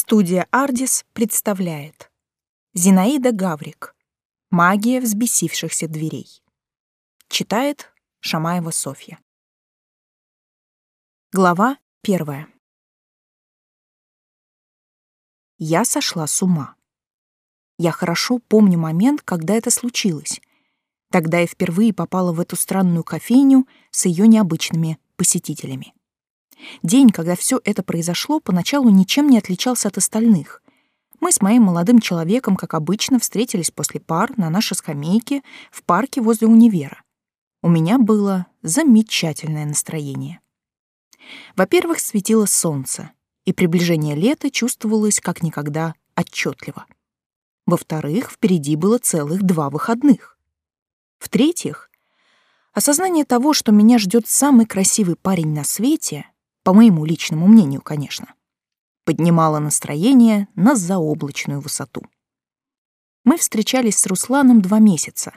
Студия «Ардис» представляет Зинаида Гаврик «Магия взбесившихся дверей» Читает Шамаева Софья Глава первая Я сошла с ума. Я хорошо помню момент, когда это случилось. Тогда я впервые попала в эту странную кофейню с ее необычными посетителями. День, когда все это произошло, поначалу ничем не отличался от остальных. Мы с моим молодым человеком, как обычно, встретились после пар на нашей скамейке в парке возле универа. У меня было замечательное настроение. Во-первых, светило солнце, и приближение лета чувствовалось как никогда отчетливо. Во-вторых, впереди было целых два выходных. В-третьих, осознание того, что меня ждет самый красивый парень на свете — по моему личному мнению, конечно, поднимала настроение на заоблачную высоту. Мы встречались с Русланом два месяца,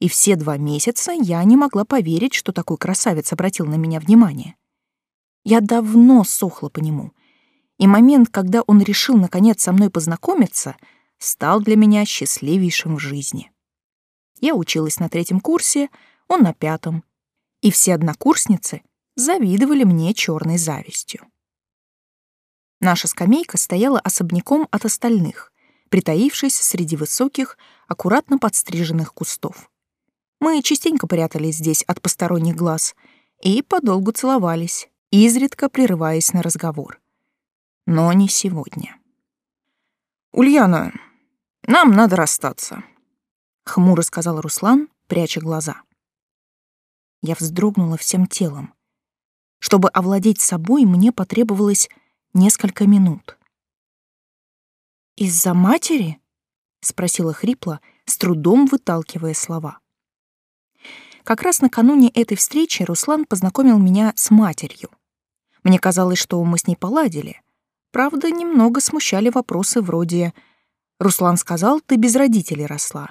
и все два месяца я не могла поверить, что такой красавец обратил на меня внимание. Я давно сохла по нему, и момент, когда он решил наконец со мной познакомиться, стал для меня счастливейшим в жизни. Я училась на третьем курсе, он на пятом, и все однокурсницы — завидовали мне черной завистью. Наша скамейка стояла особняком от остальных, притаившись среди высоких, аккуратно подстриженных кустов. Мы частенько прятались здесь от посторонних глаз и подолгу целовались, изредка прерываясь на разговор. Но не сегодня. «Ульяна, нам надо расстаться», — хмуро сказал Руслан, пряча глаза. Я вздрогнула всем телом. Чтобы овладеть собой, мне потребовалось несколько минут. «Из-за матери?» — спросила хрипло, с трудом выталкивая слова. Как раз накануне этой встречи Руслан познакомил меня с матерью. Мне казалось, что мы с ней поладили. Правда, немного смущали вопросы вроде «Руслан сказал, ты без родителей росла»,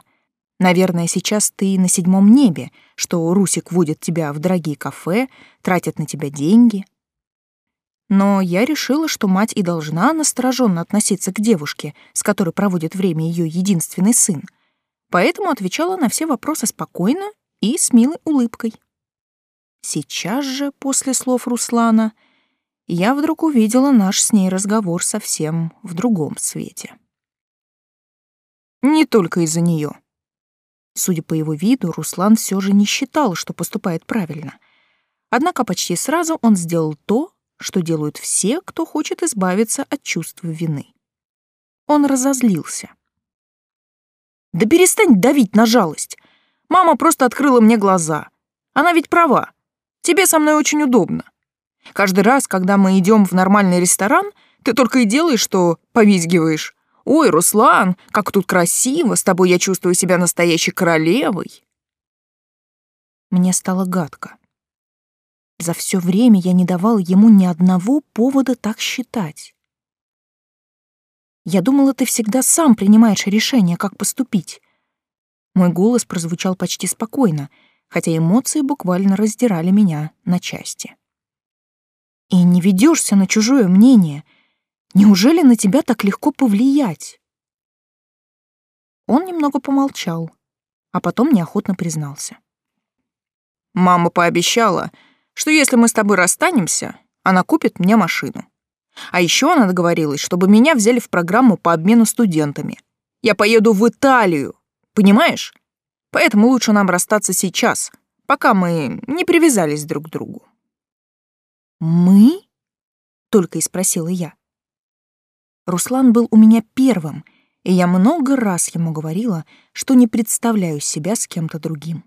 Наверное, сейчас ты на седьмом небе, что Русик водит тебя в дорогие кафе, тратит на тебя деньги. Но я решила, что мать и должна настороженно относиться к девушке, с которой проводит время ее единственный сын. Поэтому отвечала на все вопросы спокойно и с милой улыбкой. Сейчас же, после слов Руслана, я вдруг увидела наш с ней разговор совсем в другом свете. Не только из-за нее. Судя по его виду, Руслан все же не считал, что поступает правильно. Однако почти сразу он сделал то, что делают все, кто хочет избавиться от чувства вины. Он разозлился. «Да перестань давить на жалость! Мама просто открыла мне глаза. Она ведь права. Тебе со мной очень удобно. Каждый раз, когда мы идем в нормальный ресторан, ты только и делаешь, что повизгиваешь. «Ой, Руслан, как тут красиво, с тобой я чувствую себя настоящей королевой!» Мне стало гадко. За все время я не давал ему ни одного повода так считать. Я думала, ты всегда сам принимаешь решение, как поступить. Мой голос прозвучал почти спокойно, хотя эмоции буквально раздирали меня на части. И не ведешься на чужое мнение — Неужели на тебя так легко повлиять? Он немного помолчал, а потом неохотно признался. Мама пообещала, что если мы с тобой расстанемся, она купит мне машину. А еще она договорилась, чтобы меня взяли в программу по обмену студентами. Я поеду в Италию, понимаешь? Поэтому лучше нам расстаться сейчас, пока мы не привязались друг к другу. «Мы?» — только и спросила я. Руслан был у меня первым, и я много раз ему говорила, что не представляю себя с кем-то другим.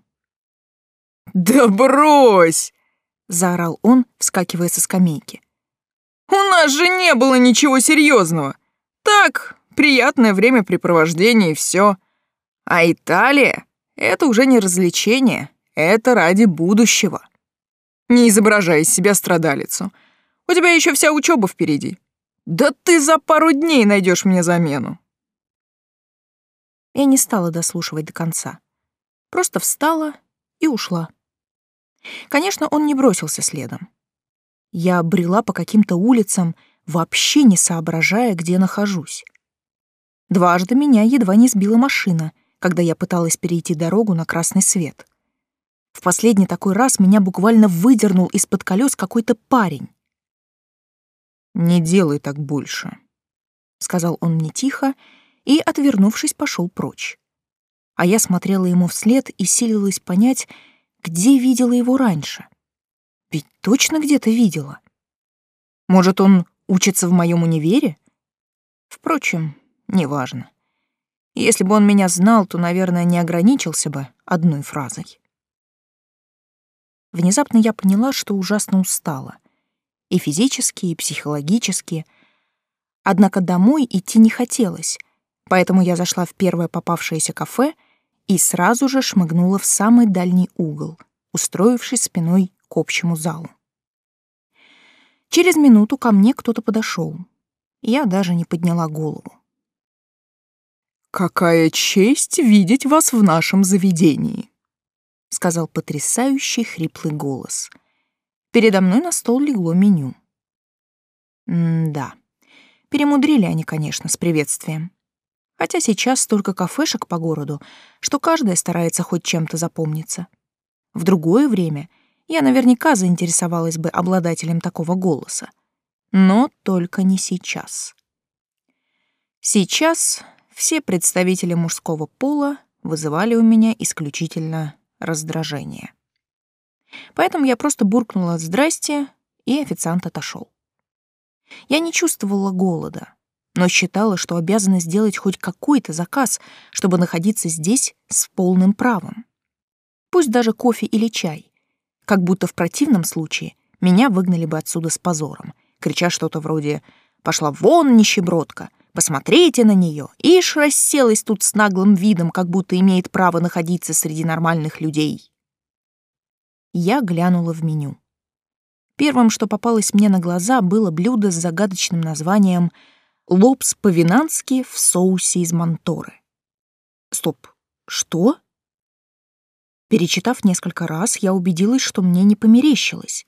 «Да брось!» — заорал он, вскакивая со скамейки. «У нас же не было ничего серьезного. Так, приятное времяпрепровождение и все. А Италия — это уже не развлечение, это ради будущего. Не изображай из себя страдалицу. У тебя еще вся учеба впереди. Да ты за пару дней найдешь мне замену. Я не стала дослушивать до конца. Просто встала и ушла. Конечно, он не бросился следом. Я брела по каким-то улицам, вообще не соображая, где нахожусь. Дважды меня едва не сбила машина, когда я пыталась перейти дорогу на красный свет. В последний такой раз меня буквально выдернул из-под колес какой-то парень. «Не делай так больше», — сказал он мне тихо и, отвернувшись, пошел прочь. А я смотрела ему вслед и силилась понять, где видела его раньше. Ведь точно где-то видела. Может, он учится в моем универе? Впрочем, неважно. Если бы он меня знал, то, наверное, не ограничился бы одной фразой. Внезапно я поняла, что ужасно устала. И физически, и психологически. Однако домой идти не хотелось, поэтому я зашла в первое попавшееся кафе и сразу же шмыгнула в самый дальний угол, устроившись спиной к общему залу. Через минуту ко мне кто-то подошел. Я даже не подняла голову. «Какая честь видеть вас в нашем заведении!» — сказал потрясающий хриплый голос. Передо мной на стол легло меню. М-да, перемудрили они, конечно, с приветствием. Хотя сейчас столько кафешек по городу, что каждая старается хоть чем-то запомниться. В другое время я наверняка заинтересовалась бы обладателем такого голоса. Но только не сейчас. Сейчас все представители мужского пола вызывали у меня исключительно раздражение. Поэтому я просто буркнула «здрасте», и официант отошел. Я не чувствовала голода, но считала, что обязана сделать хоть какой-то заказ, чтобы находиться здесь с полным правом. Пусть даже кофе или чай, как будто в противном случае меня выгнали бы отсюда с позором, крича что-то вроде «Пошла вон, нищебродка! Посмотрите на нее! Ишь расселась тут с наглым видом, как будто имеет право находиться среди нормальных людей!» Я глянула в меню. Первым, что попалось мне на глаза, было блюдо с загадочным названием «Лобс по-винански в соусе из манторы». Стоп, что? Перечитав несколько раз, я убедилась, что мне не померещилось.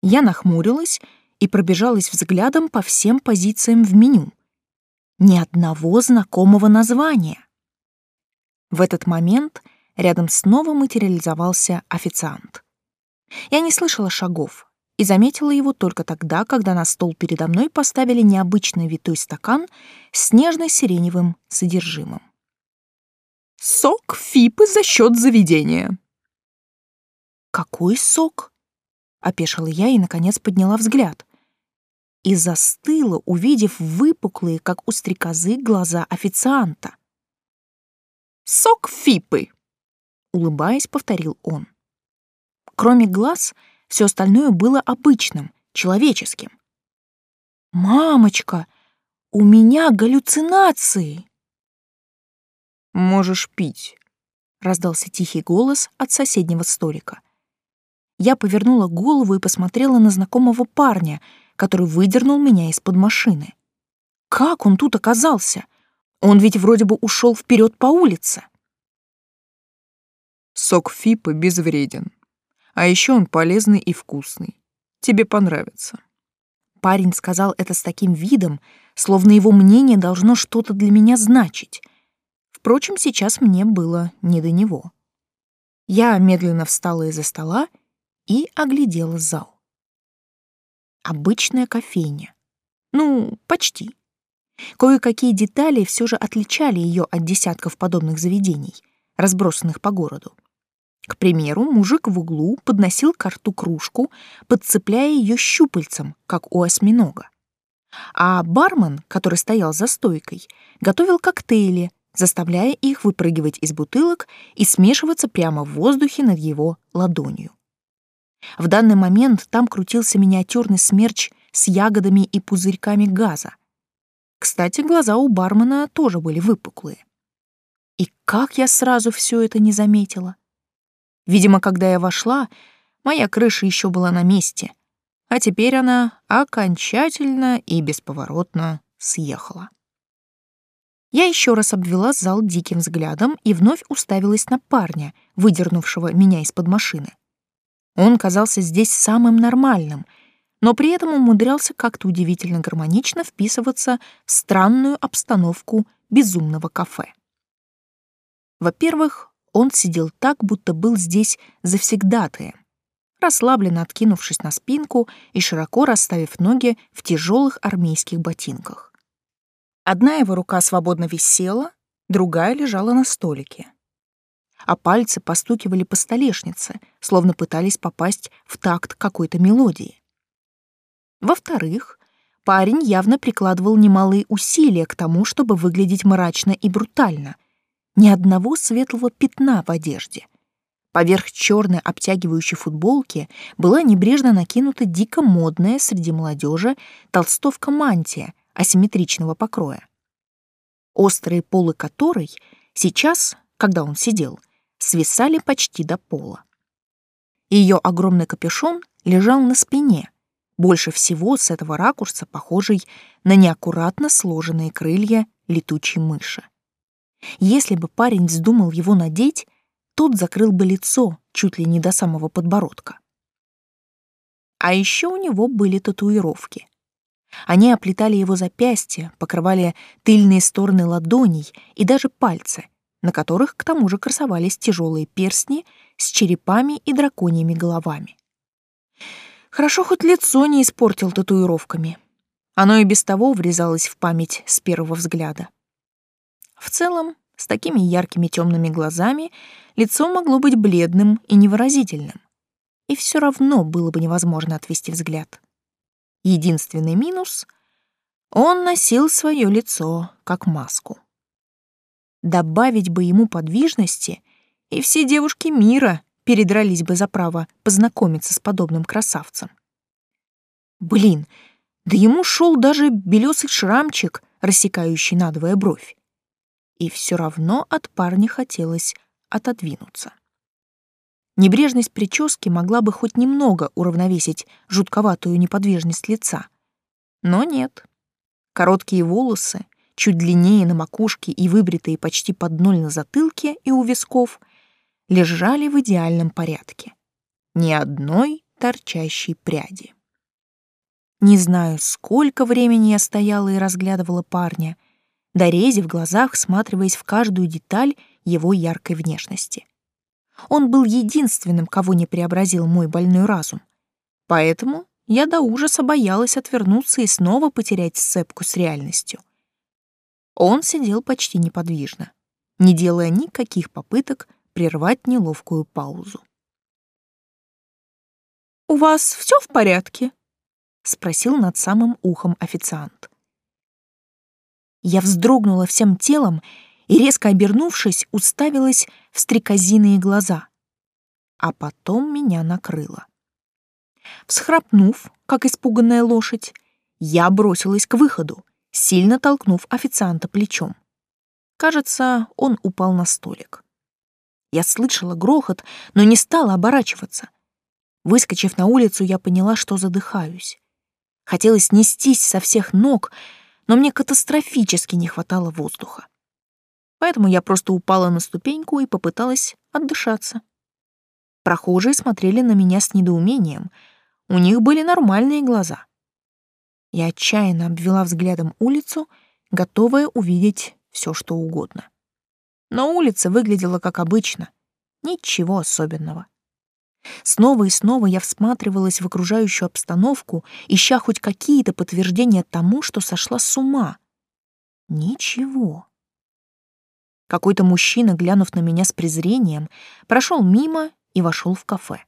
Я нахмурилась и пробежалась взглядом по всем позициям в меню. Ни одного знакомого названия. В этот момент рядом снова материализовался официант. Я не слышала шагов и заметила его только тогда, когда на стол передо мной поставили необычный витой стакан с нежно-сиреневым содержимым. Сок Фипы за счет заведения. Какой сок? Опешила я и, наконец, подняла взгляд. И застыла, увидев выпуклые, как у стрекозы, глаза официанта. «Сок Фипы!» — улыбаясь, повторил он. Кроме глаз, все остальное было обычным, человеческим. «Мамочка, у меня галлюцинации!» «Можешь пить», — раздался тихий голос от соседнего столика. Я повернула голову и посмотрела на знакомого парня, который выдернул меня из-под машины. Как он тут оказался? Он ведь вроде бы ушел вперед по улице. Сок Фипы безвреден. А еще он полезный и вкусный. Тебе понравится. Парень сказал это с таким видом, словно его мнение должно что-то для меня значить — Впрочем, сейчас мне было не до него. Я медленно встала из-за стола и оглядела зал. Обычная кофейня. Ну, почти. Кое-какие детали все же отличали ее от десятков подобных заведений, разбросанных по городу. К примеру, мужик в углу подносил к рту кружку, подцепляя ее щупальцем, как у осьминога. А бармен, который стоял за стойкой, готовил коктейли, заставляя их выпрыгивать из бутылок и смешиваться прямо в воздухе над его ладонью. В данный момент там крутился миниатюрный смерч с ягодами и пузырьками газа. Кстати, глаза у бармена тоже были выпуклые. И как я сразу все это не заметила? Видимо, когда я вошла, моя крыша еще была на месте, а теперь она окончательно и бесповоротно съехала. Я еще раз обвела зал диким взглядом и вновь уставилась на парня, выдернувшего меня из-под машины. Он казался здесь самым нормальным, но при этом умудрялся как-то удивительно гармонично вписываться в странную обстановку безумного кафе. Во-первых, он сидел так, будто был здесь завсегдатаем, расслабленно откинувшись на спинку и широко расставив ноги в тяжелых армейских ботинках. Одна его рука свободно висела, другая лежала на столике. А пальцы постукивали по столешнице, словно пытались попасть в такт какой-то мелодии. Во-вторых, парень явно прикладывал немалые усилия к тому, чтобы выглядеть мрачно и брутально. Ни одного светлого пятна в одежде. Поверх черной обтягивающей футболки была небрежно накинута дико модная среди молодежи толстовка-мантия асимметричного покроя. Острые полы которой сейчас, когда он сидел, свисали почти до пола. Ее огромный капюшон лежал на спине, больше всего с этого ракурса похожий на неаккуратно сложенные крылья летучей мыши. Если бы парень вздумал его надеть, тот закрыл бы лицо чуть ли не до самого подбородка. А еще у него были татуировки. Они оплетали его запястья, покрывали тыльные стороны ладоней и даже пальцы, на которых к тому же красовались тяжелые перстни с черепами и драконьими головами. Хорошо хоть лицо не испортил татуировками. Оно и без того врезалось в память с первого взгляда. В целом, с такими яркими темными глазами лицо могло быть бледным и невыразительным. И все равно было бы невозможно отвести взгляд. Единственный минус — он носил свое лицо как маску. Добавить бы ему подвижности, и все девушки мира передрались бы за право познакомиться с подобным красавцем. Блин, да ему шел даже белесый шрамчик, рассекающий надвое бровь. И все равно от парня хотелось отодвинуться. Небрежность прически могла бы хоть немного уравновесить жутковатую неподвижность лица. Но нет. Короткие волосы, чуть длиннее на макушке и выбритые почти под ноль на затылке и у висков, лежали в идеальном порядке. Ни одной торчащей пряди. Не знаю, сколько времени я стояла и разглядывала парня, дорези в глазах, всматриваясь в каждую деталь его яркой внешности. Он был единственным, кого не преобразил мой больной разум. Поэтому я до ужаса боялась отвернуться и снова потерять сцепку с реальностью. Он сидел почти неподвижно, не делая никаких попыток прервать неловкую паузу. «У вас все в порядке?» — спросил над самым ухом официант. Я вздрогнула всем телом и, резко обернувшись, уставилась в стрекозиные глаза. А потом меня накрыло. Всхрапнув, как испуганная лошадь, я бросилась к выходу, сильно толкнув официанта плечом. Кажется, он упал на столик. Я слышала грохот, но не стала оборачиваться. Выскочив на улицу, я поняла, что задыхаюсь. Хотелось нестись со всех ног, но мне катастрофически не хватало воздуха. Поэтому я просто упала на ступеньку и попыталась отдышаться. Прохожие смотрели на меня с недоумением. У них были нормальные глаза. Я отчаянно обвела взглядом улицу, готовая увидеть все, что угодно. Но улица выглядела как обычно. Ничего особенного. Снова и снова я всматривалась в окружающую обстановку, ища хоть какие-то подтверждения тому, что сошла с ума. Ничего. Какой-то мужчина, глянув на меня с презрением, прошел мимо и вошел в кафе.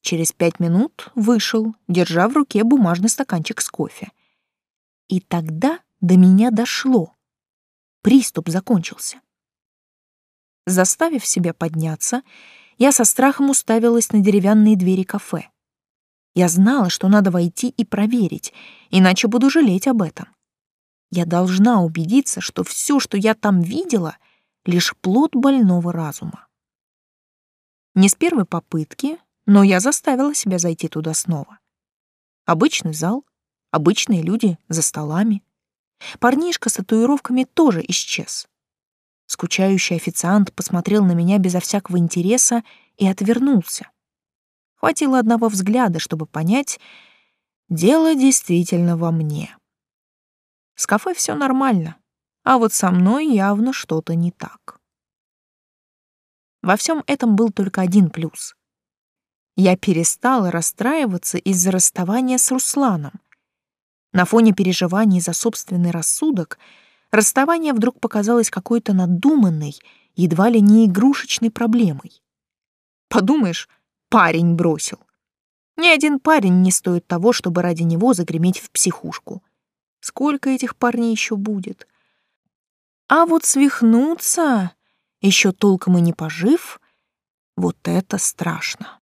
Через пять минут вышел, держа в руке бумажный стаканчик с кофе. И тогда до меня дошло. Приступ закончился. Заставив себя подняться, я со страхом уставилась на деревянные двери кафе. Я знала, что надо войти и проверить, иначе буду жалеть об этом. Я должна убедиться, что все, что я там видела, лишь плод больного разума. Не с первой попытки, но я заставила себя зайти туда снова. Обычный зал, обычные люди за столами. Парнишка с татуировками тоже исчез. Скучающий официант посмотрел на меня безо всякого интереса и отвернулся. Хватило одного взгляда, чтобы понять, дело действительно во мне. С кафе все нормально, а вот со мной явно что-то не так. Во всем этом был только один плюс. Я перестала расстраиваться из-за расставания с Русланом. На фоне переживаний за собственный рассудок расставание вдруг показалось какой-то надуманной, едва ли не игрушечной проблемой. Подумаешь, парень бросил. Ни один парень не стоит того, чтобы ради него загреметь в психушку. Сколько этих парней еще будет? А вот свихнуться, еще толком и не пожив, вот это страшно.